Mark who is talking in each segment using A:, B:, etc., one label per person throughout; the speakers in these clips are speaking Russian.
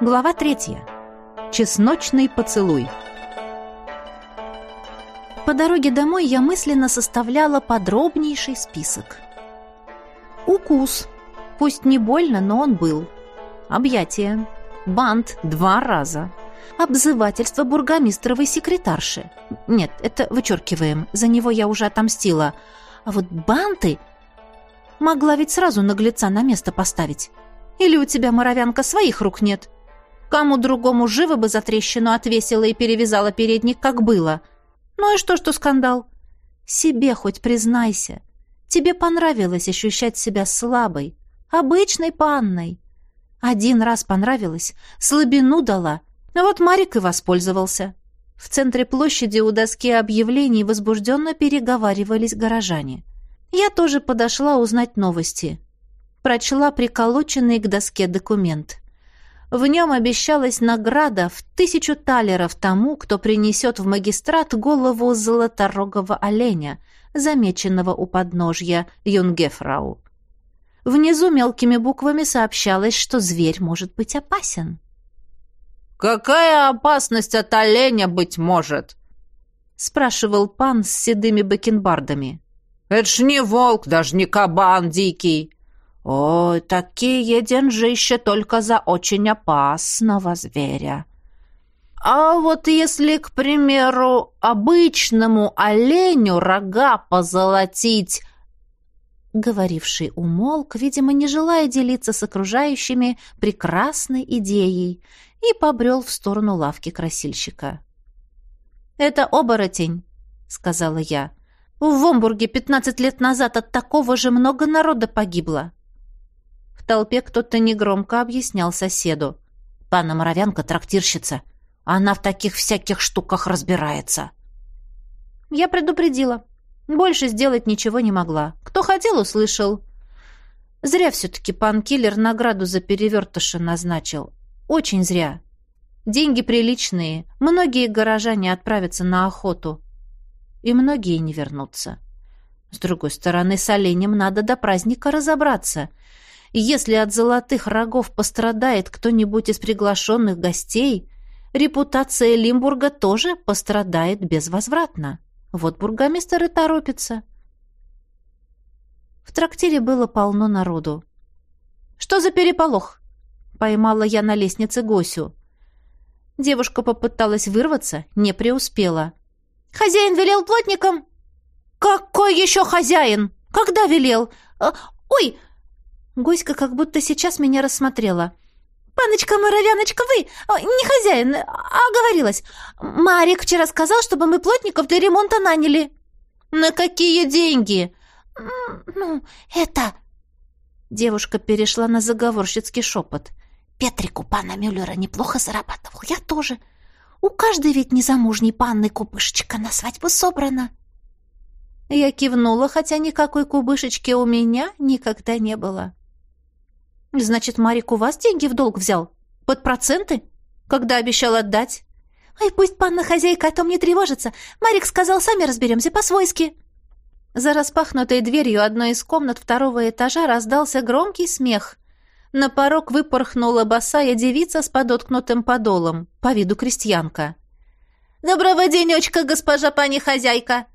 A: Глава третья. Чесночный поцелуй. По дороге домой я мысленно составляла подробнейший список. Укус. Пусть не больно, но он был. Объятие. Бант два раза. Обзывательство бургомистровой секретарши. Нет, это вычеркиваем. За него я уже отомстила. А вот банты... Могла ведь сразу наглеца на место поставить. Или у тебя, моровянка, своих рук нет? Кому другому живо бы за трещину отвесила и перевязала передник, как было. Ну и что, что скандал? Себе хоть признайся. Тебе понравилось ощущать себя слабой, обычной панной. Один раз понравилось, слабину дала, а вот Марик и воспользовался. В центре площади у доски объявлений возбужденно переговаривались горожане. Я тоже подошла узнать новости. Прочла приколоченный к доске документ. В нем обещалась награда в тысячу талеров тому, кто принесет в магистрат голову золоторогого оленя, замеченного у подножья Юнгефрау. Внизу мелкими буквами сообщалось, что зверь может быть опасен.
B: «Какая опасность от оленя быть может?»
A: — спрашивал пан с седыми бакенбардами.
B: «Это ж не волк, даже не кабан дикий.
A: Ой, такие деньжища только за очень опасного зверя. А вот если, к примеру, обычному оленю рога позолотить... Говоривший умолк, видимо, не желая делиться с окружающими прекрасной идеей, и побрел в сторону лавки красильщика. «Это оборотень», — сказала я. «В Вомбурге пятнадцать лет назад от такого же много народа погибло» толпе кто-то негромко объяснял соседу. «Панна Моровянка — трактирщица. Она в таких всяких штуках разбирается». Я предупредила. Больше сделать ничего не могла. Кто хотел, услышал. Зря все-таки пан Киллер награду за перевертыша назначил. Очень зря. Деньги приличные. Многие горожане отправятся на охоту. И многие не вернутся. С другой стороны, с оленем надо до праздника разобраться. Если от золотых рогов пострадает кто-нибудь из приглашенных гостей, репутация Лимбурга тоже пострадает безвозвратно. Вот бургомистр и торопится. В трактире было полно народу. «Что за переполох?» — поймала я на лестнице Госю. Девушка попыталась вырваться, не преуспела. «Хозяин велел плотникам?» «Какой еще хозяин? Когда велел? А, ой, Госька как будто сейчас меня рассмотрела. «Паночка Моровяночка, вы не хозяин, а говорилась. Марик вчера сказал, чтобы мы плотников для ремонта наняли». «На какие деньги?» «Ну, это...» Девушка перешла на заговорщицкий шепот. «Петрику пана Мюллера неплохо зарабатывал, я тоже. У каждой ведь незамужней панны кубышечка на свадьбу собрана». Я кивнула, хотя никакой кубышечки у меня никогда не было. Значит, Марик у вас деньги в долг взял? Под проценты? Когда обещал отдать? Ай, пусть панна хозяйка о том не тревожится. Марик сказал, сами разберемся по-свойски. За распахнутой дверью одной из комнат второго этажа раздался громкий смех. На порог выпорхнула босая девица с подоткнутым подолом, по виду крестьянка. «Доброго денечка, госпожа пани хозяйка!»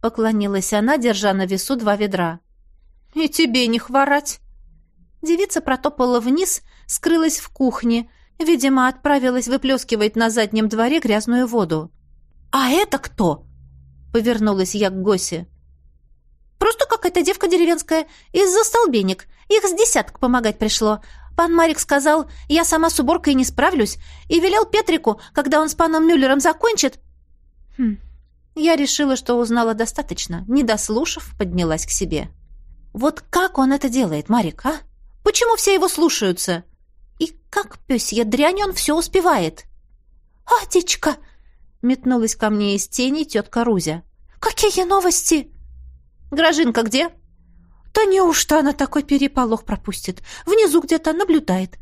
A: Поклонилась она, держа на весу два ведра. «И тебе не хворать!» Девица протопала вниз, скрылась в кухне, видимо, отправилась выплескивать на заднем дворе грязную воду. «А это кто?» — повернулась я к Госе. «Просто какая-то девка деревенская, из-за столбенек. Их с десяток помогать пришло. Пан Марик сказал, я сама с уборкой не справлюсь, и велел Петрику, когда он с паном Мюллером закончит...» хм. Я решила, что узнала достаточно. Не дослушав, поднялась к себе. «Вот как он это делает, Марик, а?» Почему все его слушаются? И как пёсья дрянь он все успевает? «Атечка!» — метнулась ко мне из тени тетка Рузя. «Какие новости?» «Гражинка где?» «Да неужто она такой переполох пропустит? Внизу где-то наблюдает.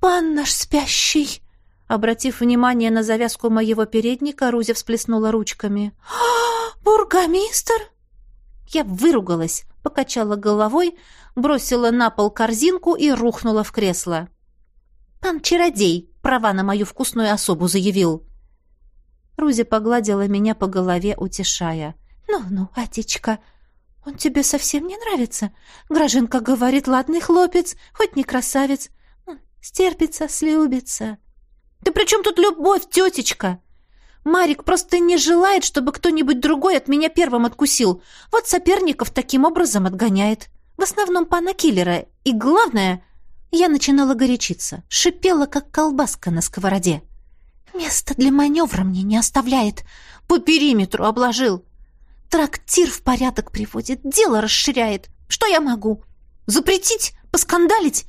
A: Пан наш спящий!» Обратив внимание на завязку моего передника, Рузя всплеснула ручками. «А, бургомистр!» Я выругалась, покачала головой, бросила на пол корзинку и рухнула в кресло. Пан чародей права на мою вкусную особу заявил. Рузи погладила меня по голове, утешая. «Ну-ну, Атечка, он тебе совсем не нравится? Гражинка говорит, ладный хлопец, хоть не красавец. Стерпится, слюбится». «Да при чем тут любовь, тетечка?» Марик просто не желает, чтобы кто-нибудь другой от меня первым откусил. Вот соперников таким образом отгоняет. В основном пана киллера. И главное, я начинала горячиться, шипела, как колбаска на сковороде. Место для маневра мне не оставляет. По периметру обложил. Трактир в порядок приводит, дело расширяет. Что я могу? Запретить? Поскандалить?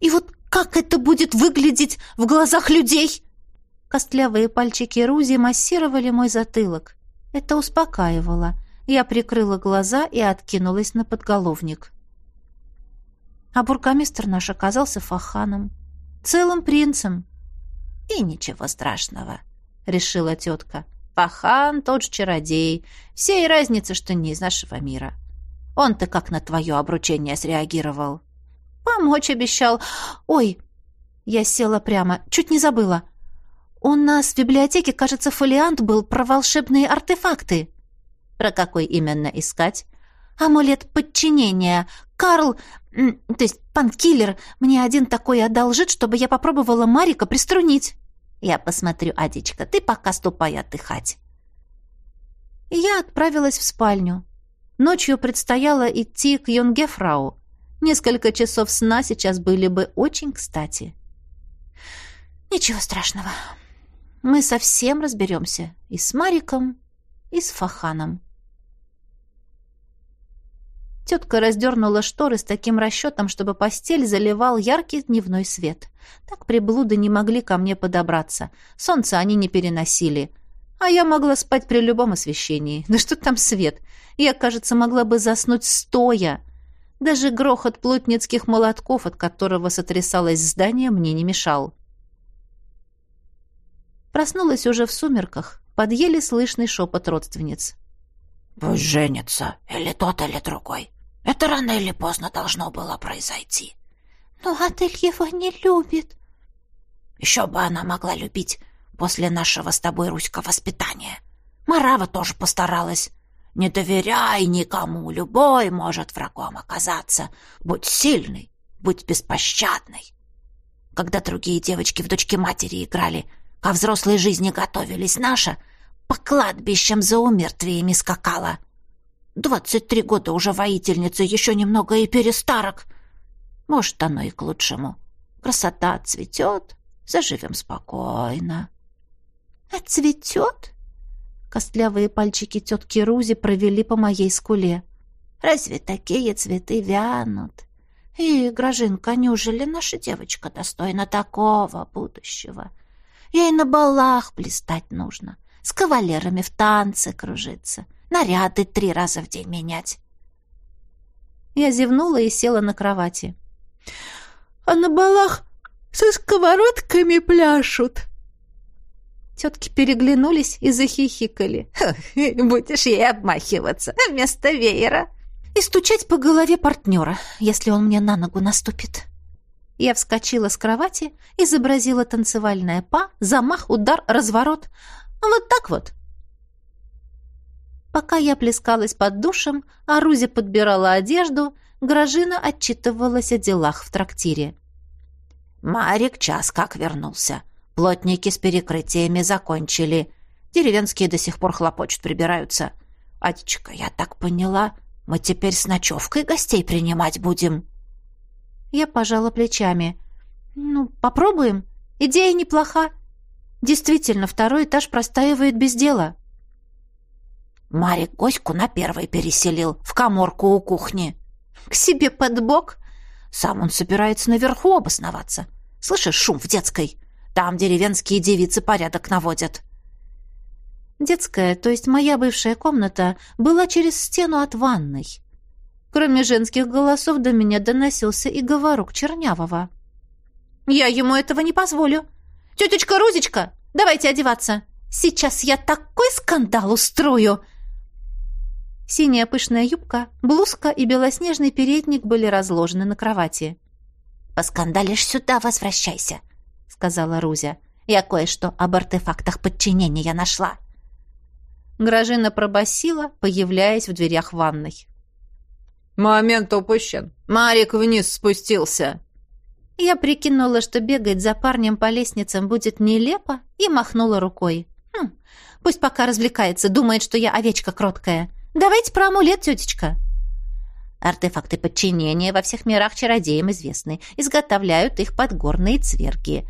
A: И вот как это будет выглядеть в глазах людей?» Костлявые пальчики Рузи массировали мой затылок. Это успокаивало. Я прикрыла глаза и откинулась на подголовник. А бургомистр наш оказался фаханом. Целым принцем. «И ничего страшного», — решила тетка. «Фахан тот же чародей. Всей разницы, что не из нашего мира. Он-то как на твое обручение среагировал?» «Помочь обещал. Ой!» Я села прямо. Чуть не забыла. «У нас в библиотеке, кажется, фолиант был про волшебные артефакты». «Про какой именно искать?» «Амулет подчинения. Карл, то есть пан Киллер, мне один такой одолжит, чтобы я попробовала Марика приструнить». «Я посмотрю, Адичка, ты пока ступай отдыхать». И я отправилась в спальню. Ночью предстояло идти к Юнгефрау. Несколько часов сна сейчас были бы очень кстати. «Ничего страшного», мы совсем разберемся и с Мариком, и с Фаханом. Тетка раздернула шторы с таким расчетом, чтобы постель заливал яркий дневной свет. Так приблуды не могли ко мне подобраться. Солнце они не переносили. А я могла спать при любом освещении. Да что там свет? Я, кажется, могла бы заснуть стоя. Даже грохот плотницких молотков, от которого сотрясалось здание, мне не мешал. Проснулась уже в сумерках, под еле слышный шепот родственниц.
C: «Пусть женится, или тот, или другой. Это рано или поздно должно было произойти».
A: «Но Адель его не любит».
C: «Еще бы она могла любить после нашего с тобой руського воспитания. Марава тоже постаралась. Не доверяй никому, любой может врагом оказаться. Будь сильный, будь беспощадный». Когда другие девочки в дочке матери играли, ко взрослой жизни готовились, наша по кладбищам за умертвиями скакала. Двадцать три года уже воительница, еще немного и перестарок. Может, оно и к лучшему. Красота цветет, заживем спокойно.
A: «Отцветет?» Костлявые пальчики тетки Рузи провели по моей скуле.
C: «Разве такие цветы вянут? И, Грожинка, неужели наша девочка достойна такого будущего? Ей на балах блистать нужно, с кавалерами в танцы кружиться, наряды три раза в день менять.
A: Я зевнула и села на кровати. «А на балах со сковородками пляшут!» Тетки переглянулись и захихикали.
C: «Будешь ей обмахиваться вместо веера!»
A: «И стучать по голове партнера, если он мне на ногу наступит!» Я вскочила с кровати, изобразила танцевальное па, замах, удар, разворот. Вот так вот. Пока я плескалась под душем, а Рузи подбирала одежду, Гражина отчитывалась о делах в трактире.
C: «Марик час как вернулся. Плотники с перекрытиями закончили. Деревенские до сих пор хлопочут, прибираются. Атечка, я так поняла, мы теперь с ночевкой гостей принимать будем».
A: Я пожала плечами. «Ну, попробуем. Идея неплоха. Действительно, второй этаж простаивает без дела».
C: Марик Гоську на первый переселил, в коморку у кухни.
A: «К себе под бок?»
C: Сам он собирается наверху обосноваться. Слышишь шум в детской? Там деревенские девицы порядок наводят.
A: Детская, то есть моя бывшая комната, была через стену от ванной. Кроме женских голосов до меня доносился и говорок Чернявого. «Я ему этого не позволю. Тетечка Рузечка, давайте одеваться. Сейчас я такой скандал устрою!» Синяя пышная юбка, блузка и белоснежный передник были разложены на кровати.
C: «Поскандалишь сюда, возвращайся. сказала Рузя. «Я кое-что об артефактах подчинения нашла».
A: Гражина пробасила, появляясь в дверях ванной.
B: «Момент упущен. Марик вниз спустился».
A: Я прикинула, что бегать за парнем по лестницам будет нелепо, и махнула рукой. Хм, пусть пока развлекается, думает, что я овечка кроткая. Давайте про амулет, тетечка.
C: Артефакты подчинения во всех мирах чародеям известны. Изготовляют их подгорные цверги.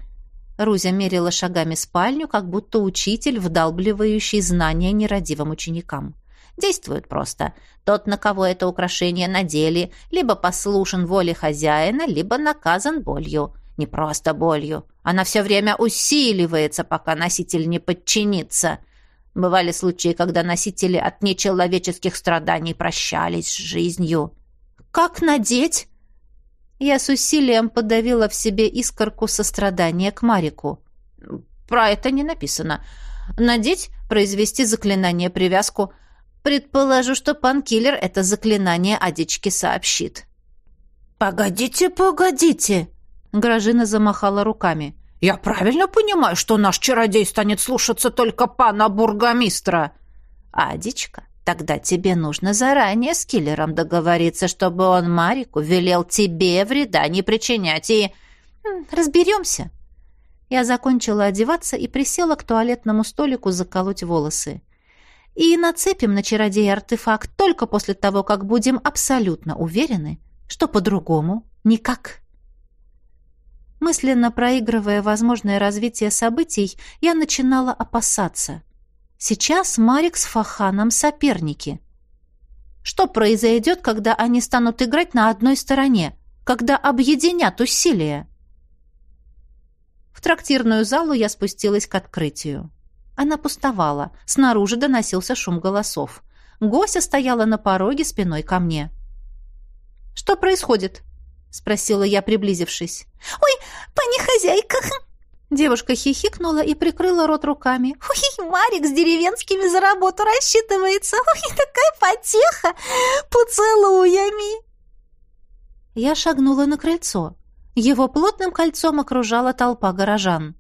A: Рузя мерила шагами спальню, как будто учитель, вдалбливающий знания нерадивым ученикам.
C: Действует просто. Тот, на кого это украшение надели, либо послушен воле хозяина, либо наказан болью. Не просто болью. Она все время усиливается, пока носитель не подчинится. Бывали случаи, когда носители от нечеловеческих страданий прощались с жизнью.
A: «Как надеть?» Я с усилием подавила в себе искорку сострадания к Марику.
C: «Про это не написано. Надеть, произвести заклинание привязку. Предположу, что пан-киллер это заклинание Адичке сообщит».
B: «Погодите, погодите!»
A: Гражина замахала руками.
B: «Я правильно понимаю, что наш чародей станет слушаться только пана бургомистра?»
C: «Адичка, тогда тебе нужно заранее с киллером договориться, чтобы он Марику велел тебе вреда не причинять и...»
A: «Разберемся». Я закончила одеваться и присела к туалетному столику заколоть волосы. И нацепим на чародея артефакт только после того, как будем абсолютно уверены, что по-другому никак. Мысленно проигрывая возможное развитие событий, я начинала опасаться. Сейчас Марик с Фаханом соперники. Что произойдет, когда они станут играть на одной стороне, когда объединят усилия? В трактирную залу я спустилась к открытию. Она пустовала. Снаружи доносился шум голосов. Гося стояла на пороге спиной ко мне. «Что происходит?» — спросила я, приблизившись.
D: «Ой, пани хозяйка!»
A: Девушка хихикнула и прикрыла рот руками.
D: «Ой, Марик с деревенскими за работу рассчитывается! Ой, такая потеха! Поцелуями!»
A: Я шагнула на крыльцо. Его плотным кольцом окружала толпа горожан.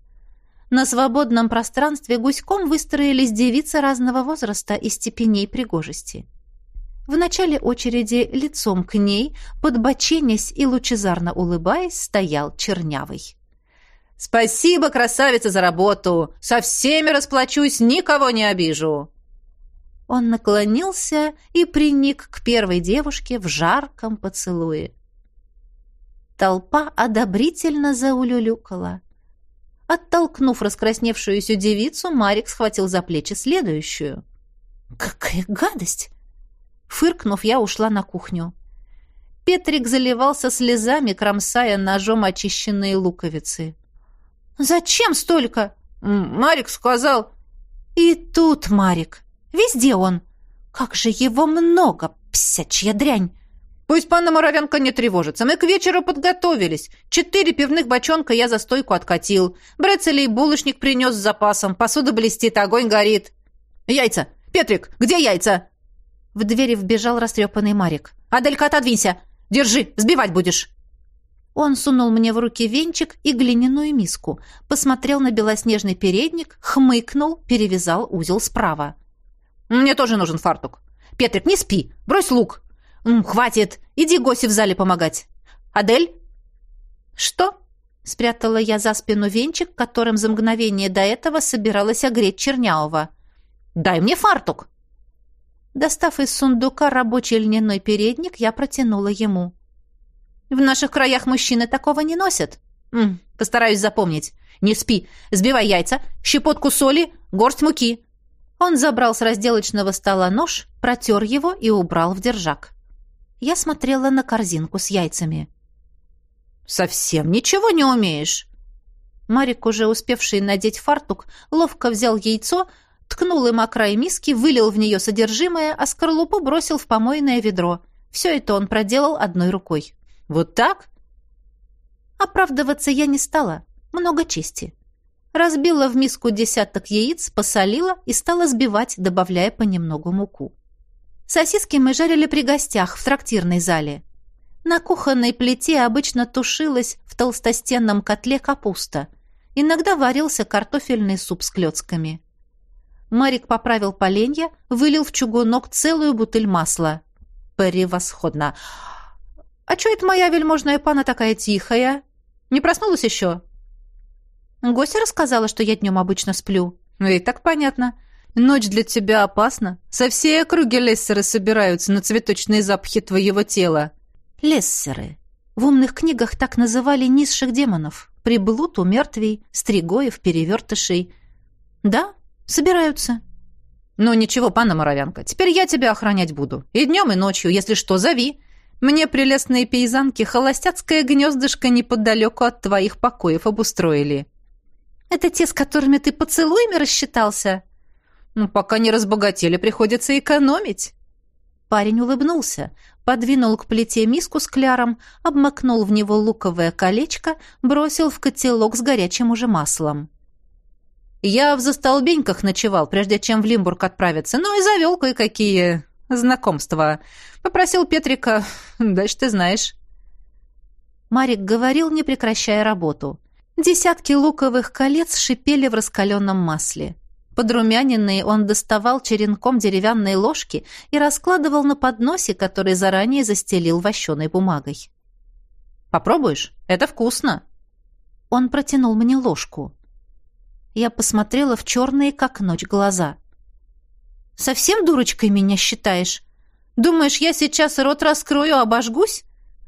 A: На свободном пространстве гуськом выстроились девицы разного возраста и степеней пригожести. В начале очереди лицом к ней, подбоченясь и лучезарно улыбаясь, стоял Чернявый.
B: «Спасибо, красавица, за работу! Со всеми расплачусь, никого не обижу!»
A: Он наклонился и приник к первой девушке в жарком поцелуе. Толпа одобрительно заулюлюкала. Оттолкнув раскрасневшуюся девицу, Марик схватил за плечи следующую. «Какая гадость!» Фыркнув, я ушла на кухню. Петрик заливался слезами, кромсая ножом очищенные луковицы. «Зачем столько?»
B: «Марик сказал...»
A: «И тут Марик. Везде он. Как же его много, псячья дрянь!»
B: «Пусть панна Моровенко не тревожится. Мы к вечеру подготовились. Четыре пивных бочонка я за стойку откатил. Брецели и булочник принес с запасом. Посуда блестит, огонь горит. Яйца! Петрик, где яйца?»
A: В двери вбежал растрепанный Марик.
B: «Аделька, отодвинься! Держи, сбивать будешь!»
A: Он сунул мне в руки венчик и глиняную миску, посмотрел на белоснежный передник, хмыкнул, перевязал узел справа.
B: «Мне тоже нужен фартук. Петрик, не спи, брось лук!» «Хватит! Иди Госе в зале помогать!» «Адель?»
A: «Что?» — спрятала я за спину венчик, которым за мгновение до этого собиралась огреть Чернявого.
B: «Дай мне фартук!»
A: Достав из сундука рабочий льняной передник, я протянула ему.
B: «В наших краях мужчины такого не носят. М постараюсь запомнить. Не спи, сбивай яйца, щепотку соли, горсть муки».
A: Он забрал с разделочного стола нож, протер его и убрал в держак. Я смотрела на корзинку с яйцами.
B: «Совсем ничего не умеешь?»
A: Марик, уже успевший надеть фартук, ловко взял яйцо, ткнул им о миски, вылил в нее содержимое, а скорлупу бросил в помойное ведро. Все это он проделал одной рукой.
B: «Вот так?»
A: Оправдываться я не стала. Много чести. Разбила в миску десяток яиц, посолила и стала сбивать, добавляя понемногу муку. Сосиски мы жарили при гостях в трактирной зале. На кухонной плите обычно тушилась в толстостенном котле капуста – Иногда варился картофельный суп с клетками. Марик поправил поленья, вылил в чугунок целую бутыль масла. Превосходно! А чё это моя вельможная пана такая тихая? Не проснулась еще? Гося рассказала, что я днем обычно сплю. Ну и так понятно. Ночь для тебя опасна. Со всей округи лессеры собираются на цветочные запахи твоего тела. Лессеры. В умных книгах так называли низших демонов. Приблуд, умертвий, стригоев, перевертышей. Да, собираются. Ну ничего, панна Моровянка, теперь я тебя охранять буду. И днем, и ночью, если что, зови. Мне прелестные пейзанки холостяцкое гнездышко неподалеку от твоих покоев обустроили. Это те, с которыми ты поцелуями рассчитался? Ну, пока не разбогатели, приходится экономить. Парень улыбнулся, подвинул к плите миску с кляром, обмакнул в него луковое колечко, бросил в котелок с горячим уже маслом. Я в застолбеньках ночевал, прежде чем в Лимбург отправиться, ну и завел кое-какие знакомства. Попросил Петрика, дальше ты знаешь. Марик говорил, не прекращая работу. Десятки луковых колец шипели в раскаленном масле. Подрумяненные он доставал черенком деревянные ложки и раскладывал на подносе, который заранее застелил вощеной бумагой. «Попробуешь? Это вкусно!» Он протянул мне ложку. Я посмотрела в черные, как ночь, глаза. «Совсем дурочкой меня считаешь? Думаешь, я сейчас рот раскрою, обожгусь?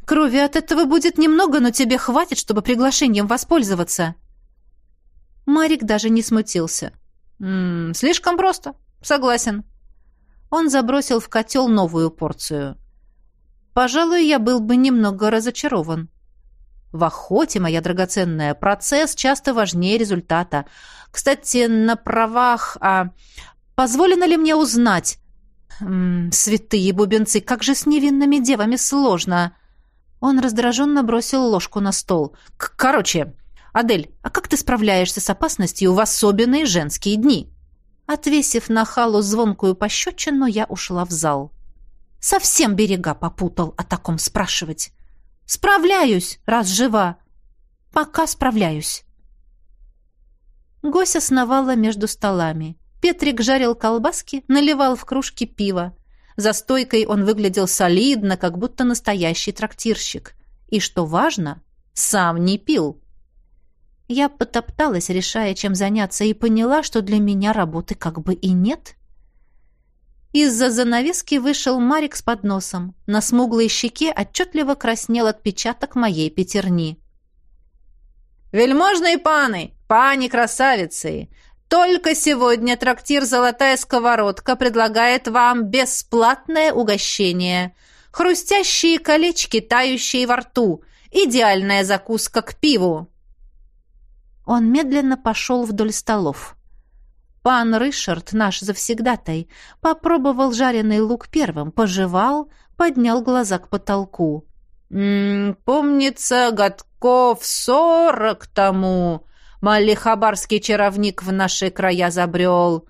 A: Крови от этого будет немного, но тебе хватит, чтобы приглашением воспользоваться». Марик даже не смутился. «М -м, «Слишком просто. Согласен». Он забросил в котел новую порцию. «Пожалуй, я был бы немного разочарован. В охоте, моя драгоценная, процесс часто важнее результата. Кстати, на правах... А, позволено ли мне узнать... М -м, святые бубенцы, как же с невинными девами сложно!» Он раздраженно бросил ложку на стол. «Короче, Адель, а как ты справляешься с опасностью в особенные женские дни?» Отвесив на халу звонкую пощечину, я ушла в зал. Совсем берега попутал о таком спрашивать. «Справляюсь, раз жива. Пока справляюсь». Гося сновала между столами. Петрик жарил колбаски, наливал в кружки пива. За стойкой он выглядел солидно, как будто настоящий трактирщик. И, что важно, сам не пил. Я потопталась, решая, чем заняться, и поняла, что для меня работы как бы и нет. Из-за занавески вышел Марик с подносом. На смуглой щеке отчетливо краснел отпечаток моей пятерни. «Вельможные паны! Пани-красавицы! Только сегодня трактир «Золотая сковородка» предлагает вам бесплатное угощение. Хрустящие колечки, тающие во рту. Идеальная закуска к пиву. Он медленно пошел вдоль столов. Пан Ришард, наш завсегдатай, попробовал жареный лук первым, пожевал, поднял глаза к потолку. «М -м, «Помнится, годков сорок тому...» Малихабарский чаровник в наши края забрел.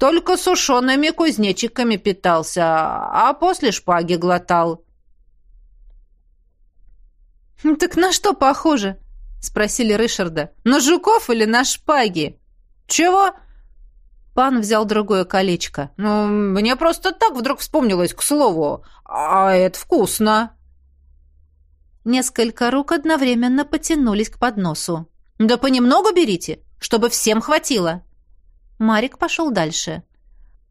A: Только сушеными кузнечиками питался, а после шпаги глотал. «Так на что похоже?» — спросили Ришарда. «На жуков или на шпаги?» «Чего?» Пан взял другое колечко. «Ну, мне просто так вдруг вспомнилось, к слову. А это вкусно!» Несколько рук одновременно потянулись к подносу. «Да понемногу берите, чтобы всем хватило». Марик пошел дальше.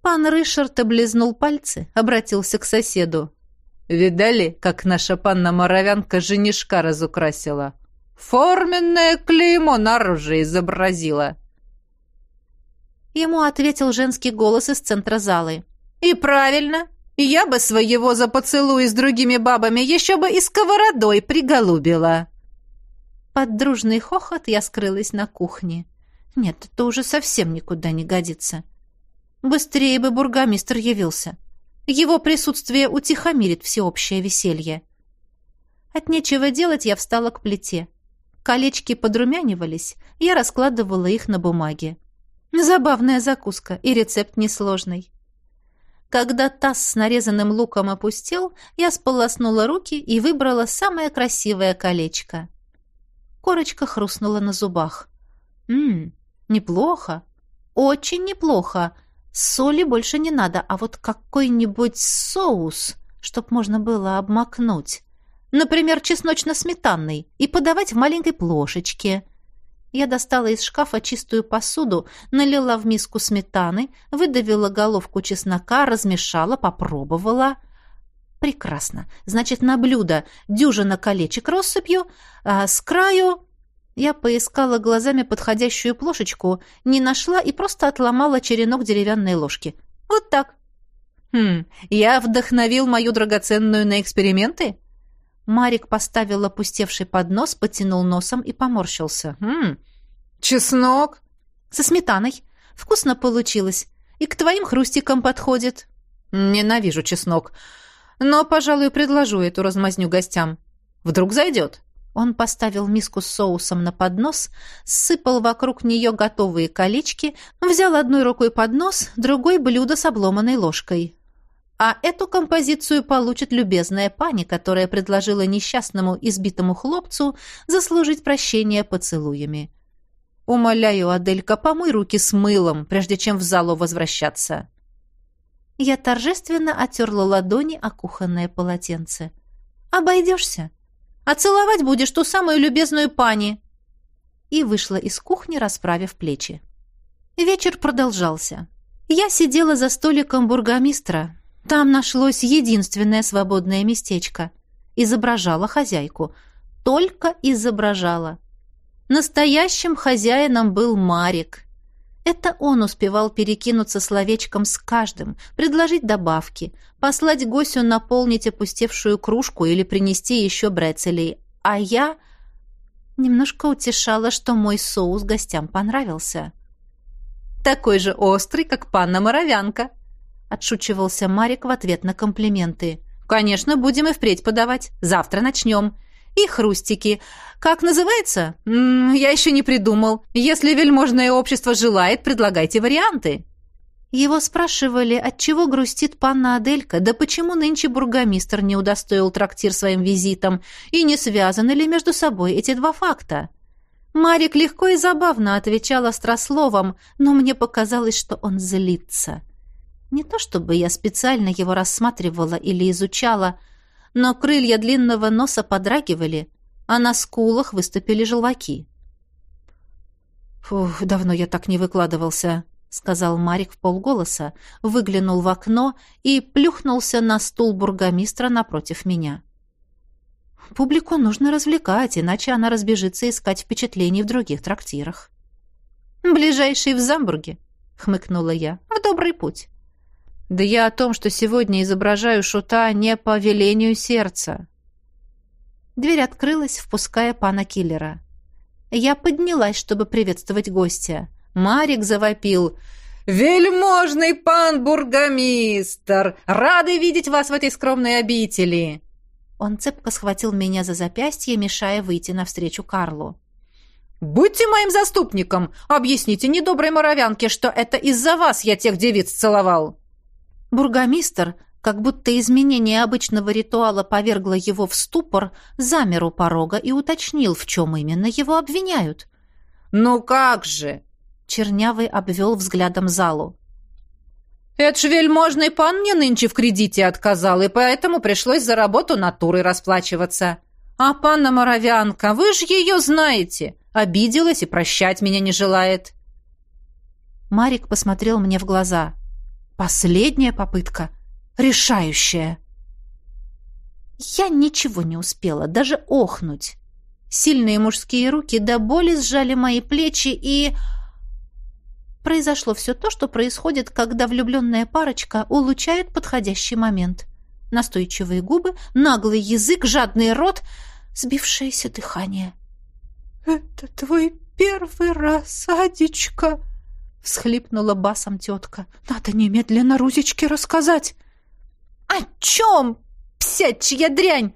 A: Пан Ришард облизнул пальцы, обратился к соседу. «Видали, как наша панна-моровянка женишка разукрасила? Форменное клеймо на изобразила». Ему ответил женский голос из центра залы. «И правильно. Я бы своего за поцелуй с другими бабами еще бы и сковородой приголубила». Под дружный хохот я скрылась на кухне. Нет, это уже совсем никуда не годится. Быстрее бы бургомистр явился. Его присутствие утихомирит всеобщее веселье. От нечего делать я встала к плите. Колечки подрумянивались, я раскладывала их на бумаге. Забавная закуска и рецепт несложный. Когда таз с нарезанным луком опустел, я сполоснула руки и выбрала самое красивое колечко. Корочка хрустнула на зубах. Ммм, неплохо. Очень неплохо. Соли больше не надо, а вот какой-нибудь соус, чтоб можно было обмакнуть. Например, чесночно-сметанный, и подавать в маленькой плошечке. Я достала из шкафа чистую посуду, налила в миску сметаны, выдавила головку чеснока, размешала, попробовала. Прекрасно. Значит, на блюдо дюжина колечек россыпью, а с краю... Я поискала глазами подходящую плошечку, не нашла и просто отломала черенок деревянной ложки. Вот так. Хм, я вдохновил мою драгоценную на эксперименты? Марик поставил опустевший поднос, потянул носом и поморщился. «Ммм, чеснок!» «Со сметаной. Вкусно получилось. И к твоим хрустикам подходит». «Ненавижу чеснок. Но, пожалуй, предложу эту размазню гостям. Вдруг зайдет?» Он поставил миску с соусом на поднос, сыпал вокруг нее готовые колечки, взял одной рукой поднос, другой блюдо с обломанной ложкой. А эту композицию получит любезная пани, которая предложила несчастному избитому хлопцу заслужить прощение поцелуями. Умоляю, Аделька, помой руки с мылом, прежде чем в залу возвращаться. Я торжественно отерла ладони о кухонное полотенце. Обойдешься. А целовать будешь ту самую любезную пани. И вышла из кухни, расправив плечи. Вечер продолжался. Я сидела за столиком бургомистра, там нашлось единственное свободное местечко. Изображала хозяйку. Только изображала. Настоящим хозяином был Марик. Это он успевал перекинуться словечком с каждым, предложить добавки, послать Госю наполнить опустевшую кружку или принести еще брецелей. А я немножко утешала, что мой соус гостям понравился. Такой же острый, как панна Моровянка. — отшучивался Марик в ответ на комплименты. «Конечно, будем и впредь подавать. Завтра начнем. И хрустики. Как называется? М -м, я еще не придумал. Если вельможное общество желает, предлагайте варианты». Его спрашивали, отчего грустит панна Аделька, да почему нынче бургомистр не удостоил трактир своим визитом, и не связаны ли между собой эти два факта. Марик легко и забавно отвечал острословом, но мне показалось, что он злится. Не то чтобы я специально его рассматривала или изучала, но крылья длинного носа подрагивали, а на скулах выступили желваки. «Фух, давно я так не выкладывался», — сказал Марик в полголоса, выглянул в окно и плюхнулся на стул бургомистра напротив меня. «Публику нужно развлекать, иначе она разбежится искать впечатлений в других трактирах». «Ближайший в Замбурге», — хмыкнула я, — «в добрый путь». Да я о том, что сегодня изображаю шута не по велению сердца. Дверь открылась, впуская пана киллера. Я поднялась, чтобы приветствовать гостя. Марик завопил. «Вельможный пан бургомистр! Рады видеть вас в этой скромной обители!» Он цепко схватил меня за запястье, мешая выйти навстречу Карлу. «Будьте моим заступником! Объясните недоброй моровянке, что это из-за вас я тех девиц целовал!» Бургомистр, как будто изменение обычного ритуала повергло его в ступор, замер у порога и уточнил, в чем именно его обвиняют. «Ну как же!» — Чернявый обвел взглядом залу. «Это ж вельможный пан мне нынче в кредите отказал, и поэтому пришлось за работу натурой расплачиваться. А панна Моровянка, вы ж ее знаете, обиделась и прощать меня не желает». Марик посмотрел мне в глаза — Последняя попытка. Решающая. Я ничего не успела, даже охнуть. Сильные мужские руки до боли сжали мои плечи, и... Произошло все то, что происходит, когда влюбленная парочка улучшает подходящий момент. Настойчивые губы, наглый язык, жадный рот, сбившееся дыхание. «Это твой первый раз, Адечка!» Всхлипнула басом тетка. «Надо немедленно Рузечке рассказать!» «О чем, псячья дрянь?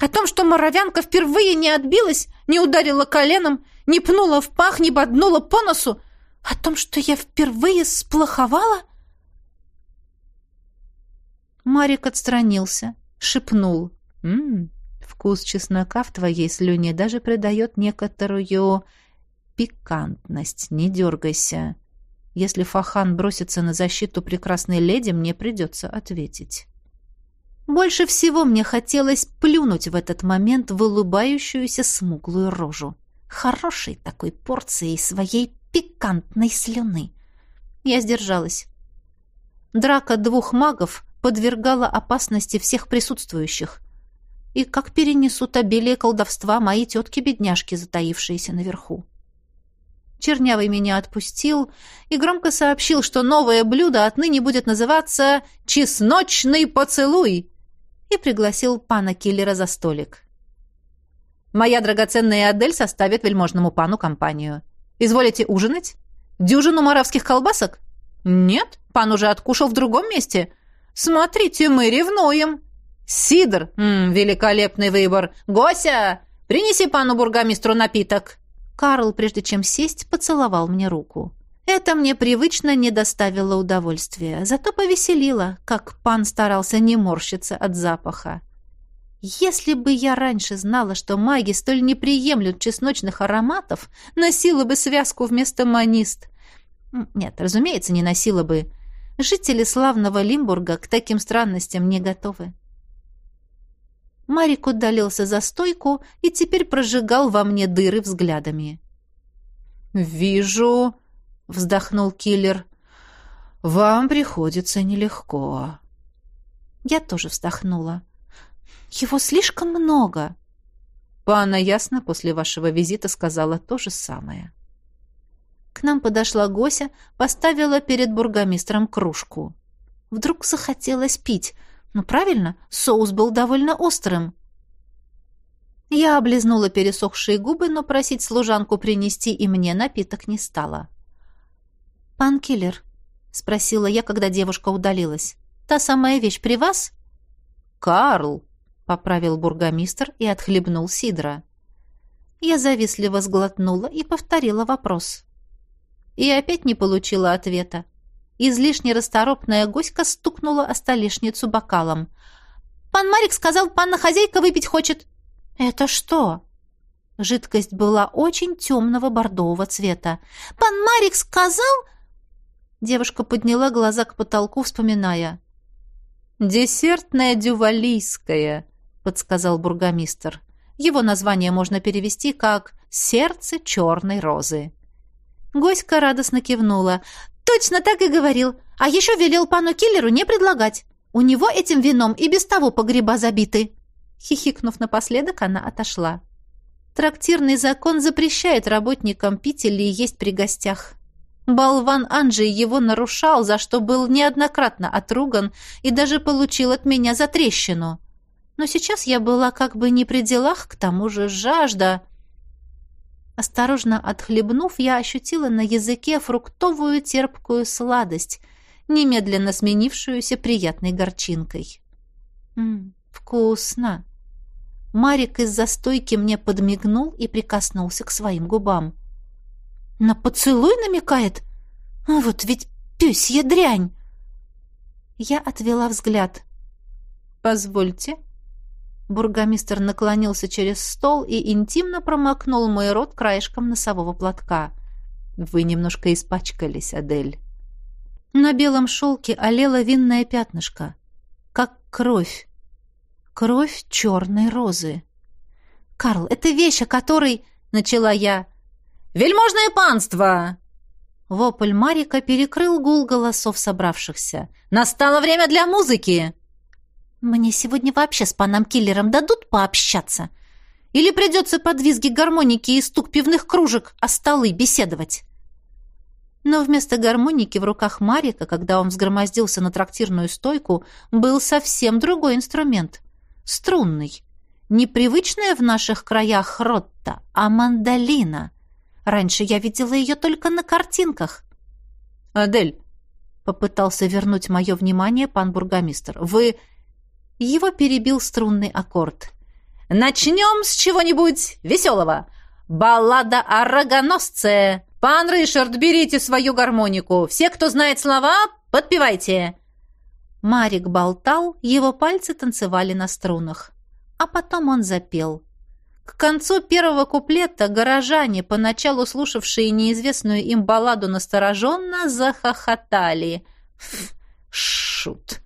A: О том, что моровянка впервые не отбилась, не ударила коленом, не пнула в пах, не боднула по носу? О том, что я впервые сплоховала?» Марик отстранился, шепнул. «М -м, «Вкус чеснока в твоей слюне даже придает некоторую пикантность, не дергайся. Если Фахан бросится на защиту прекрасной леди, мне придется ответить. Больше всего мне хотелось плюнуть в этот момент в улыбающуюся смуглую рожу. Хорошей такой порцией своей пикантной слюны. Я сдержалась. Драка двух магов подвергала опасности всех присутствующих. И как перенесут обилие колдовства мои тетки-бедняжки, затаившиеся наверху. Чернявый меня отпустил и громко сообщил, что новое блюдо отныне будет называться «Чесночный поцелуй» и пригласил пана Киллера за столик. «Моя драгоценная Адель составит вельможному пану компанию. Изволите ужинать? Дюжину моравских колбасок? Нет, пан уже откушал в другом месте. Смотрите, мы ревнуем. Сидр, М -м, великолепный выбор. Гося, принеси пану бургомистру напиток». Карл, прежде чем сесть, поцеловал мне руку. Это мне привычно не доставило удовольствия, зато повеселило, как пан старался не морщиться от запаха. Если бы я раньше знала, что маги столь не приемлют чесночных ароматов, носила бы связку вместо манист. Нет, разумеется, не носила бы. Жители славного Лимбурга к таким странностям не готовы. Марик удалился за стойку и теперь прожигал во мне дыры взглядами.
B: «Вижу», — вздохнул киллер, — «вам приходится нелегко».
A: Я тоже вздохнула. «Его слишком много».
B: Пана ясно после вашего визита сказала то же самое.
A: К нам подошла Гося, поставила перед бургомистром кружку. Вдруг захотелось пить — ну, правильно, соус был довольно острым. Я облизнула пересохшие губы, но просить служанку принести и мне напиток не стала. «Пан Киллер», — спросила я, когда девушка удалилась, — «та самая вещь при вас?»
B: «Карл», — поправил бургомистр и отхлебнул сидра.
A: Я завистливо сглотнула и повторила вопрос. И опять не получила ответа. Излишне расторопная гуська стукнула о столешницу бокалом. «Пан Марик сказал, панна хозяйка выпить хочет». «Это что?» Жидкость была очень темного бордового цвета. «Пан Марик сказал...» Девушка подняла глаза к потолку, вспоминая.
B: «Десертная дювалийская», — подсказал бургомистр. Его название можно перевести как «сердце черной розы».
A: Госька радостно кивнула. «Точно так и говорил. А еще велел пану Киллеру не предлагать. У него этим вином и без того погреба забиты». Хихикнув напоследок, она отошла. Трактирный закон запрещает работникам пить или есть при гостях. Болван Анджей его нарушал, за что был неоднократно отруган и даже получил от меня затрещину. Но сейчас я была как бы не при делах, к тому же жажда... Осторожно отхлебнув, я ощутила на языке фруктовую терпкую сладость, немедленно сменившуюся приятной горчинкой. «М вкусно!» Марик из-за стойки мне подмигнул и прикоснулся к своим губам. «На поцелуй намекает? А вот ведь пюсья дрянь!» Я отвела взгляд. «Позвольте», Бургомистр наклонился через стол и интимно промокнул мой рот краешком носового платка. «Вы немножко испачкались, Адель». На белом шелке олело винное пятнышко, как кровь. Кровь черной розы. «Карл, это вещь, о которой...» — начала я.
B: «Вельможное панство!»
A: Вопль Марика перекрыл гул голосов собравшихся.
B: «Настало время для музыки!»
A: Мне сегодня вообще с паном-киллером дадут пообщаться? Или придется под визги гармоники и стук пивных кружек о столы беседовать? Но вместо гармоники в руках Марика, когда он взгромоздился на трактирную стойку, был совсем другой инструмент. Струнный. Непривычная в наших краях ротта, а мандолина. Раньше я видела ее только на картинках.
B: «Адель», — попытался вернуть мое внимание пан бургомистр, — «вы
A: его перебил струнный аккорд.
B: «Начнем с чего-нибудь веселого. Баллада о рогоносце. Пан Ришард, берите свою гармонику. Все, кто знает слова, подпевайте».
A: Марик болтал, его пальцы танцевали на струнах. А потом он запел. К концу первого куплета горожане, поначалу слушавшие неизвестную им балладу настороженно, захохотали. «Шут!» —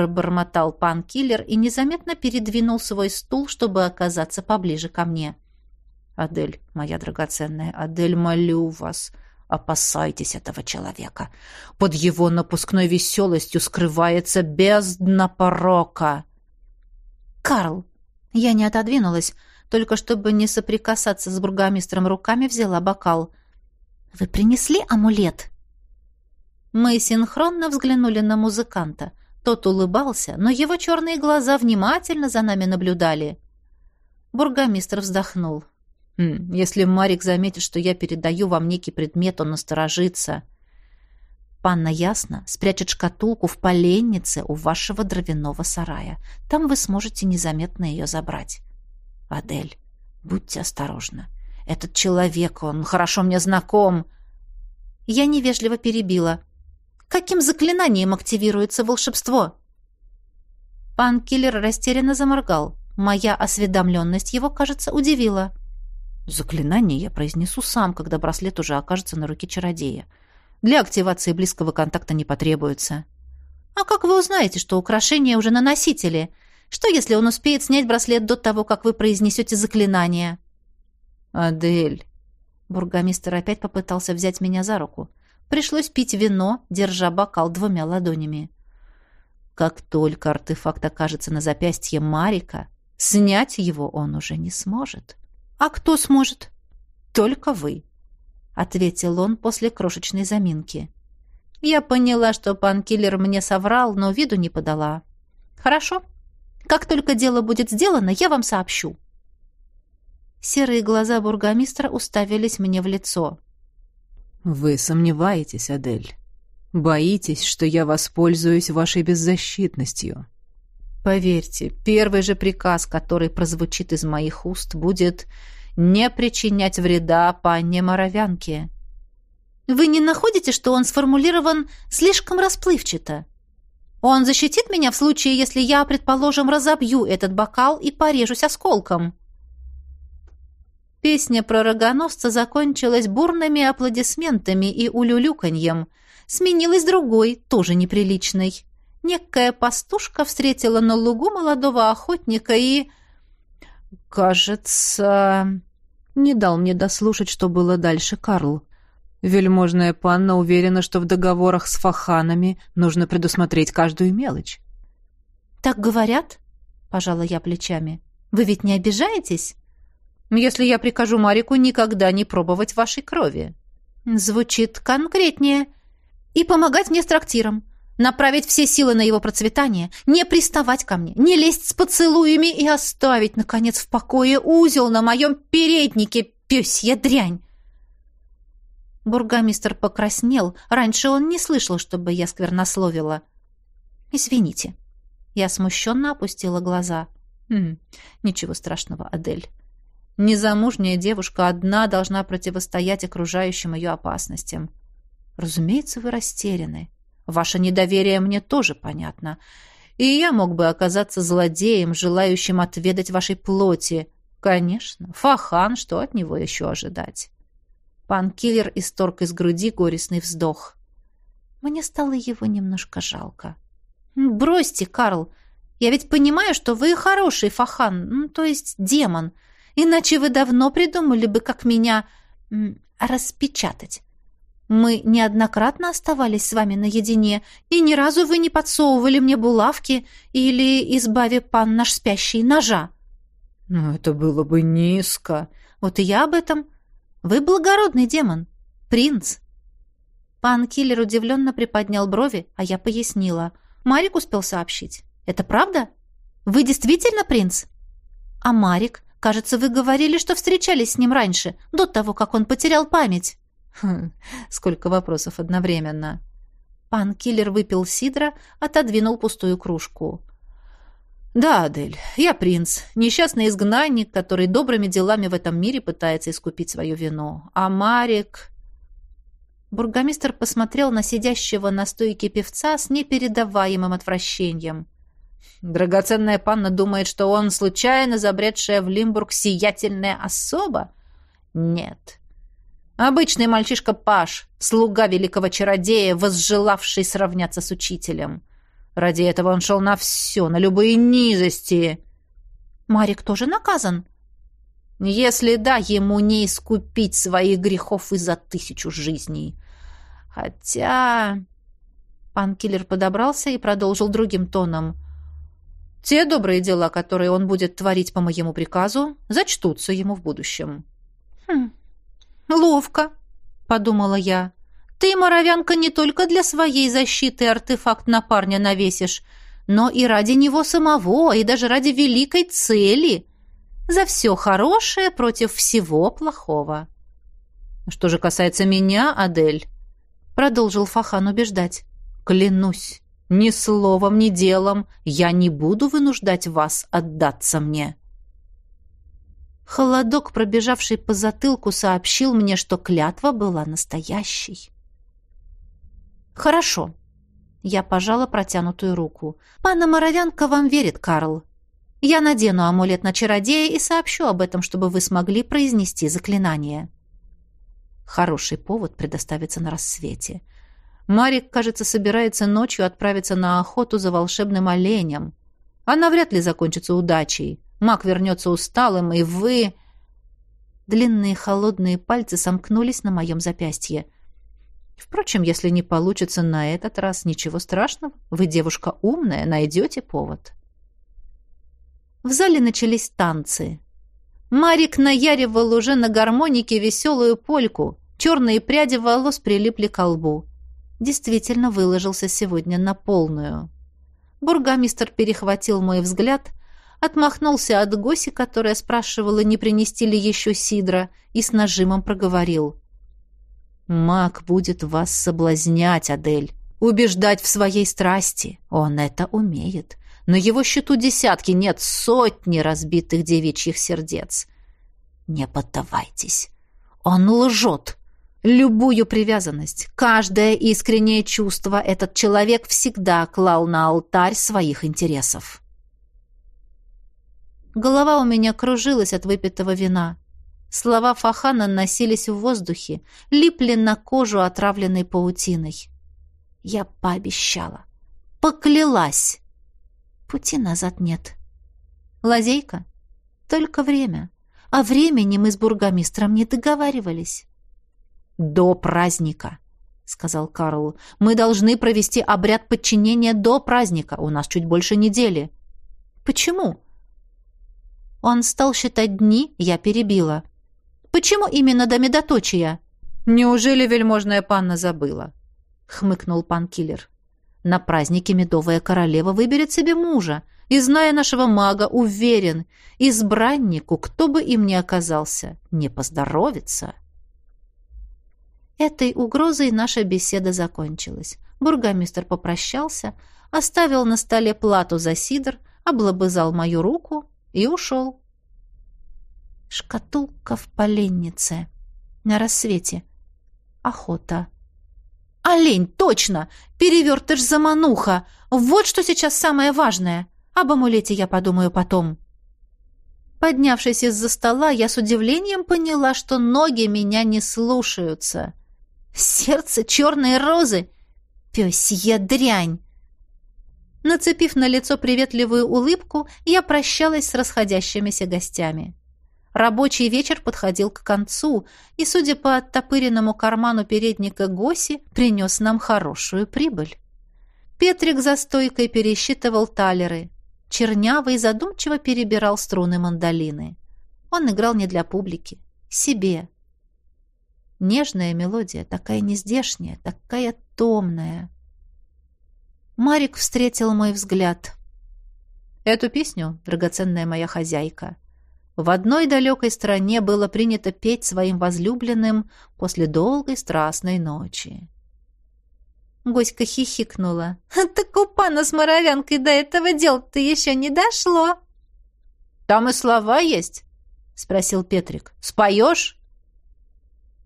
A: пробормотал пан Киллер и незаметно передвинул свой стул, чтобы оказаться поближе ко мне. «Адель, моя драгоценная, Адель, молю вас, опасайтесь этого человека. Под его напускной веселостью скрывается бездна порока».
B: «Карл!» Я не отодвинулась, только чтобы не соприкасаться с бургомистром руками, взяла бокал. «Вы принесли амулет?» Мы синхронно взглянули на музыканта. Тот улыбался, но его черные глаза внимательно за нами наблюдали. Бургомистр вздохнул.
A: «Хм, «Если Марик заметит, что я передаю вам некий предмет, он насторожится».
B: «Панна Ясно спрячет шкатулку в поленнице у вашего дровяного сарая. Там вы сможете незаметно ее забрать».
A: «Адель, будьте осторожны. Этот человек, он хорошо мне знаком».
B: Я невежливо перебила. «Каким заклинанием активируется волшебство?» Пан Киллер растерянно заморгал. Моя осведомленность его, кажется, удивила.
A: «Заклинание я произнесу сам, когда браслет уже окажется на руке чародея. Для активации близкого контакта не потребуется».
B: «А как вы узнаете, что украшение уже на носителе? Что, если он успеет снять браслет до того, как вы произнесете заклинание?»
A: «Адель!» Бургомистр опять попытался взять меня за руку.
B: Пришлось пить вино, держа бокал двумя ладонями.
A: Как только артефакт окажется на запястье Марика, снять его он уже не сможет.
B: «А кто сможет?»
A: «Только вы», — ответил он после крошечной заминки. Я поняла, что пан Киллер мне соврал, но виду не подала.
B: «Хорошо», как только дело будет сделано, я вам сообщу». Серые глаза бургомистра уставились мне в лицо.
A: «Вы сомневаетесь, Адель? Боитесь, что я воспользуюсь вашей беззащитностью?» «Поверьте, первый же приказ, который прозвучит из моих уст, будет не причинять вреда панне Моровянке».
B: «Вы не находите, что он сформулирован слишком расплывчато?» Он защитит меня в случае, если я, предположим, разобью этот бокал и порежусь осколком. Песня про рогоносца закончилась бурными аплодисментами и улюлюканьем. Сменилась другой, тоже неприличной. Некая пастушка встретила на лугу молодого охотника и...
A: «Кажется...» Не дал мне дослушать, что было дальше Карл. Вельможная панна уверена, что в договорах с фаханами нужно предусмотреть каждую мелочь.
B: «Так говорят?» — пожала я плечами. «Вы ведь не обижаетесь?»
A: «Если я прикажу Марику никогда не пробовать вашей крови».
B: «Звучит конкретнее. И помогать мне с трактиром. Направить все силы на его процветание, не приставать ко мне, не лезть с поцелуями и оставить, наконец, в покое узел на моем переднике, пёсья дрянь. Бургомистр покраснел. Раньше он не слышал, чтобы я сквернословила. «Извините». Я смущенно опустила глаза.
A: «Хм, ничего страшного, Адель. Незамужняя девушка одна должна противостоять окружающим ее опасностям. Разумеется, вы растеряны. Ваше недоверие мне тоже понятно. И я мог бы оказаться злодеем, желающим отведать вашей плоти. Конечно, Фахан, что от него еще ожидать?» Пан Киллер исторг из груди горестный вздох.
B: Мне стало его немножко жалко. «Бросьте, Карл. Я ведь понимаю, что вы хороший фахан, ну, то есть демон. Иначе вы давно придумали бы, как меня распечатать. Мы неоднократно оставались с вами наедине, и ни разу вы не подсовывали мне булавки или, избави пан наш спящий, ножа».
A: «Ну, это было бы низко».
B: «Вот и я об этом. Вы благородный демон. Принц. Пан Киллер удивленно приподнял брови, а я пояснила. Марик успел сообщить. Это правда? Вы действительно принц? А Марик? Кажется, вы говорили, что встречались с ним раньше, до того, как он потерял память.
A: Хм, сколько вопросов одновременно.
B: Пан Киллер выпил сидра, отодвинул пустую кружку.
A: «Да, Адель, я принц, несчастный изгнанник, который добрыми делами в этом мире пытается искупить свою вину. А Марик...»
B: Бургомистр посмотрел на сидящего на стойке певца с непередаваемым отвращением. Драгоценная панна думает, что он случайно забредшая в Лимбург сиятельная особа? Нет. Обычный мальчишка Паш, слуга великого чародея, возжелавший сравняться с учителем. Ради этого он шел на все, на любые низости.
A: Марик тоже наказан?
B: Если да, ему не искупить своих грехов и за тысячу жизней. Хотя... Пан Киллер подобрался и продолжил другим тоном. Те добрые дела, которые он будет творить по моему приказу, зачтутся ему в будущем.
A: Хм, ловко, подумала я. Ты, моровянка, не только для своей защиты артефакт на парня навесишь, но и ради него самого, и даже ради великой цели. За все хорошее против всего плохого.
B: Что же касается меня, Адель, продолжил Фахан убеждать. Клянусь, ни словом, ни делом я не буду вынуждать вас отдаться мне.
A: Холодок, пробежавший по затылку, сообщил мне, что клятва была настоящей. «Хорошо». Я пожала протянутую руку. «Пана Моровянка вам верит, Карл. Я надену амулет на чародея и сообщу об этом, чтобы вы смогли произнести заклинание». Хороший повод предоставиться на рассвете. Марик, кажется, собирается ночью отправиться на охоту за волшебным оленем. Она вряд ли закончится удачей. Маг вернется усталым, и вы... Длинные холодные пальцы сомкнулись на моем запястье. Впрочем, если не получится на этот раз, ничего страшного. Вы девушка умная, найдете повод. В зале начались танцы. Марик наяривал уже на гармонике веселую польку. Черные пряди волос прилипли к лбу действительно выложился сегодня на полную. Бургомистр перехватил мой взгляд, отмахнулся от Госи, которая спрашивала, не принести ли еще сидра, и с нажимом проговорил. «Маг будет вас соблазнять, Адель, убеждать в своей страсти. Он это умеет. На его счету десятки, нет, сотни разбитых девичьих сердец. Не поддавайтесь. Он лжет. Любую привязанность, каждое искреннее чувство этот человек всегда клал на алтарь своих интересов. Голова у меня кружилась от выпитого вина. Слова Фахана носились в воздухе, липли на кожу отравленной паутиной. Я пообещала, поклялась. Пути назад нет. Лазейка? Только время. А времени мы с бургомистром не договаривались. «До праздника», — сказал Карл. «Мы должны провести обряд подчинения до праздника. У нас чуть больше недели». «Почему?» Он стал считать дни, я перебила. «Почему именно до медоточия?»
B: «Неужели вельможная панна забыла?» — хмыкнул пан Киллер. «На празднике медовая королева выберет себе мужа, и, зная нашего мага, уверен, избраннику, кто бы им ни оказался, не поздоровится».
A: Этой угрозой наша беседа закончилась. Бургомистр попрощался, оставил на столе плату за сидр, облобызал мою руку и ушел. Шкатулка в поленнице. На рассвете. Охота. Олень, точно! Перевертыш замануха! Вот что сейчас самое важное. Об амулете я подумаю потом. Поднявшись из-за стола, я с удивлением поняла, что ноги меня не слушаются. Сердце черной розы? Пёсья дрянь! Нацепив на лицо приветливую улыбку, я прощалась с расходящимися гостями. Рабочий вечер подходил к концу, и, судя по оттопыренному карману передника Госи, принес нам хорошую прибыль. Петрик за стойкой пересчитывал талеры. Чернявый задумчиво перебирал струны мандолины. Он играл не для публики, себе, Нежная мелодия, такая нездешняя, такая томная. Марик встретил мой взгляд. Эту песню, драгоценная моя хозяйка, в одной далекой стране было принято петь своим возлюбленным после долгой страстной ночи. Госька хихикнула. «Так у пана с моровянкой до этого дела-то еще не дошло!»
B: «Там и слова есть?» — спросил Петрик. «Споешь?»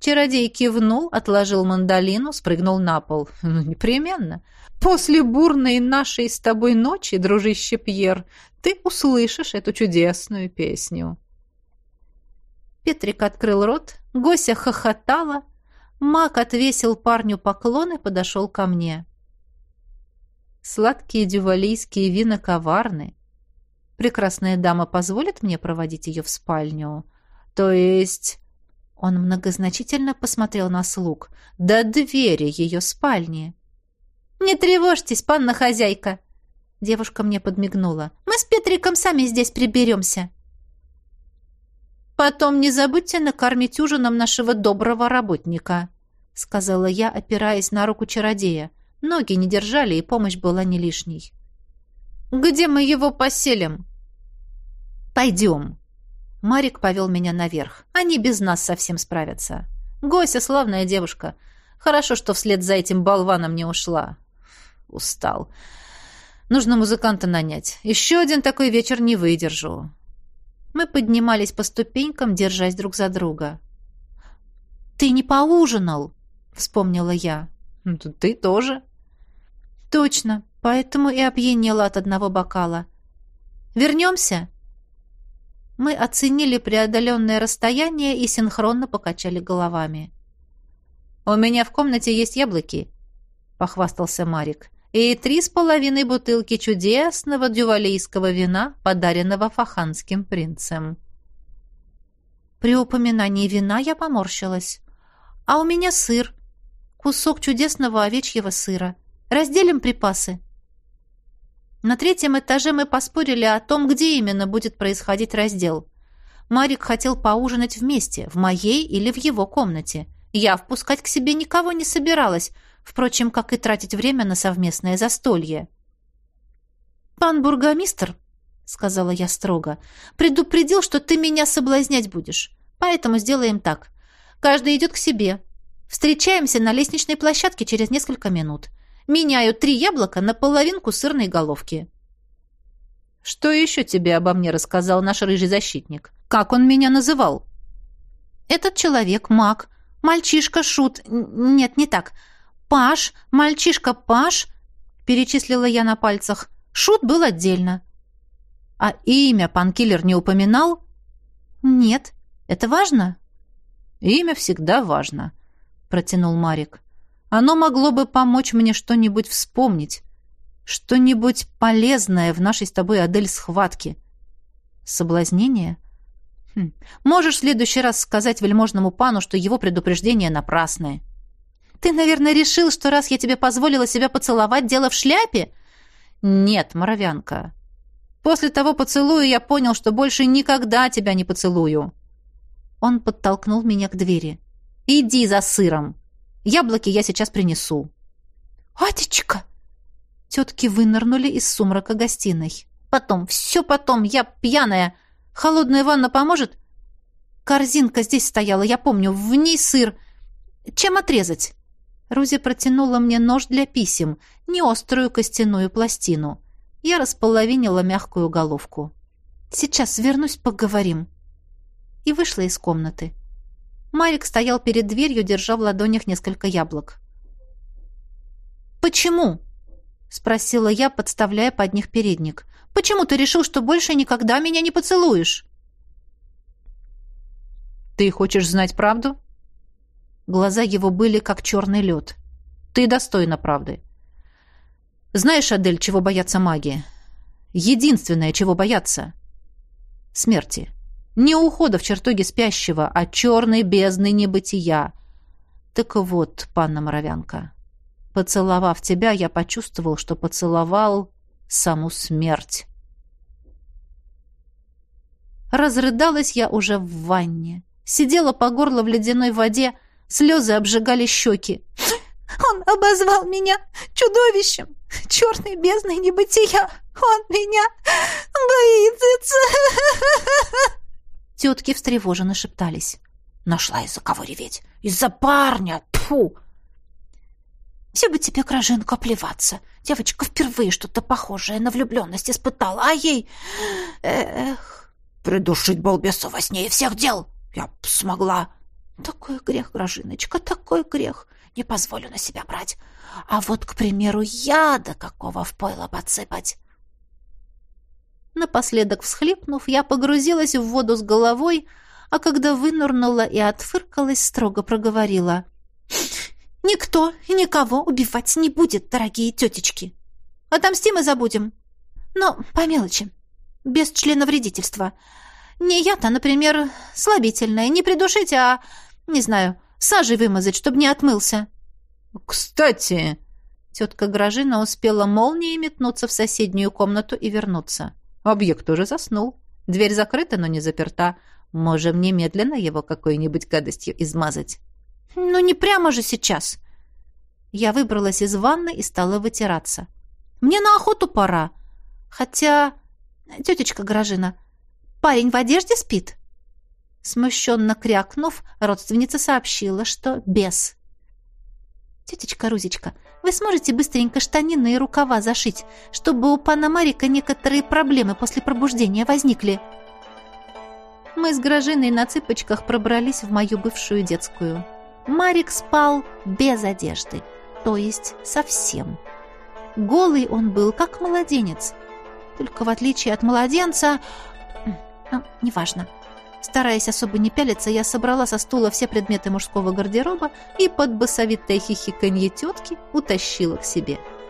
B: Чародей кивнул, отложил мандолину, спрыгнул на пол. «Ну, непременно. После бурной нашей с тобой ночи, дружище Пьер, ты услышишь эту чудесную песню».
A: Петрик открыл рот, Гося хохотала, Мак отвесил парню поклон и подошел ко мне. Сладкие дювалийские вина коварны. Прекрасная дама позволит мне проводить ее в спальню? То есть... Он многозначительно посмотрел на слуг. До двери ее спальни. «Не тревожьтесь, панна хозяйка!» Девушка мне подмигнула. «Мы с Петриком сами здесь приберемся!» «Потом не забудьте накормить ужином нашего доброго работника», сказала я, опираясь на руку чародея. Ноги не держали, и помощь была не лишней. «Где мы его поселим?» «Пойдем». Марик повел меня наверх. Они без нас совсем справятся. Гося славная девушка. Хорошо, что вслед за этим болваном не ушла. Устал. Нужно музыканта нанять. Еще один такой вечер не выдержу. Мы поднимались по ступенькам, держась друг за друга. «Ты не поужинал!» — вспомнила я.
B: «Ну, «Ты тоже?»
A: «Точно, поэтому и опьянела от одного бокала. Вернемся?» Мы оценили преодоленное расстояние и синхронно покачали головами. «У меня в комнате есть яблоки», — похвастался Марик, «и три с половиной бутылки чудесного дювалейского вина, подаренного фаханским принцем». При упоминании вина я поморщилась. «А у меня сыр. Кусок чудесного овечьего сыра. Разделим припасы». На третьем этаже мы поспорили о том, где именно будет происходить раздел. Марик хотел поужинать вместе, в моей или в его комнате. Я впускать к себе никого не собиралась, впрочем, как и тратить время на совместное застолье. «Пан бургомистр», — сказала я строго, — «предупредил, что ты меня соблазнять будешь. Поэтому сделаем так. Каждый идет к себе. Встречаемся на лестничной площадке через несколько минут. Меняю три яблока на половинку сырной головки.
B: Что еще тебе обо мне рассказал наш рыжий защитник? Как он меня называл?
A: Этот человек маг, мальчишка шут. Нет, не так. Паш, мальчишка Паш, перечислила я на пальцах. Шут был отдельно.
B: А имя пан Киллер не упоминал?
A: Нет. Это важно?
B: Имя всегда важно, протянул Марик. Оно могло бы помочь мне что-нибудь вспомнить, что-нибудь полезное в нашей с тобой, Адель, схватке. Соблазнение? Хм. Можешь в следующий раз сказать вельможному пану, что его предупреждение напрасное.
A: Ты, наверное, решил, что раз я тебе позволила себя поцеловать, дело в шляпе?
B: Нет, моровянка. После того поцелуя я понял, что больше никогда тебя не поцелую.
A: Он подтолкнул меня к двери. Иди за сыром. Яблоки я сейчас принесу». «Атечка!» Тетки вынырнули из сумрака гостиной. «Потом, все потом, я пьяная. Холодная ванна поможет?» «Корзинка здесь стояла, я помню, в ней сыр. Чем отрезать?» Рузи протянула мне нож для писем, не острую костяную пластину. Я располовинила мягкую головку. «Сейчас вернусь, поговорим». И вышла из комнаты. Марик стоял перед дверью, держа в ладонях несколько яблок. «Почему?» — спросила я, подставляя под них передник. «Почему ты решил, что больше никогда меня не поцелуешь?»
B: «Ты хочешь знать правду?»
A: Глаза его были как черный лед.
B: «Ты достойна правды. Знаешь, Адель, чего боятся маги? Единственное, чего боятся — смерти. Не ухода в чертоге спящего, а черной бездны небытия. Так вот, панна Моровянка, поцеловав тебя, я почувствовал, что поцеловал саму смерть. Разрыдалась я уже в ванне. Сидела по горло в ледяной воде, слезы обжигали щеки.
D: «Он обозвал меня чудовищем, черной бездной небытия! Он меня боится!»
A: Тетки встревоженно шептались.
C: Нашла из-за кого реветь. Из-за парня! Тьфу! Все бы тебе, Краженко, плеваться. Девочка впервые что-то похожее на влюбленность испытала, а ей... Эх, придушить балбеса во сне и всех дел. Я б смогла. Такой грех, Гражиночка, такой грех. Не позволю на себя брать. А вот, к примеру, яда какого в пойло подсыпать.
A: Напоследок всхлипнув, я погрузилась в воду с головой, а когда вынырнула и отфыркалась, строго проговорила. «Никто и никого убивать не будет, дорогие тетечки. Отомстим и забудем. Но по мелочи, без члена вредительства. Не я-то, например, слабительное, не придушить, а, не знаю, сажей вымазать, чтобы не отмылся».
B: «Кстати...»
A: Тетка Гражина успела молнией метнуться в соседнюю комнату и вернуться. Объект уже заснул. Дверь закрыта, но не заперта. Можем немедленно его какой-нибудь гадостью измазать. Ну, не прямо же сейчас. Я выбралась из ванны и стала вытираться. Мне на охоту пора. Хотя... Тетечка Гражина, парень в одежде спит? Смущенно крякнув, родственница сообщила, что без. «Тетечка Рузечка, вы сможете быстренько штанины и рукава зашить, чтобы у пана Марика некоторые проблемы после пробуждения возникли?» Мы с Грожиной на цыпочках пробрались в мою бывшую детскую. Марик спал без одежды, то есть совсем. Голый он был, как младенец. Только в отличие от младенца... Ну, неважно. Стараясь особо не пялиться, я собрала со стула все предметы мужского гардероба и под басовитое хихиканье тетки утащила к себе. —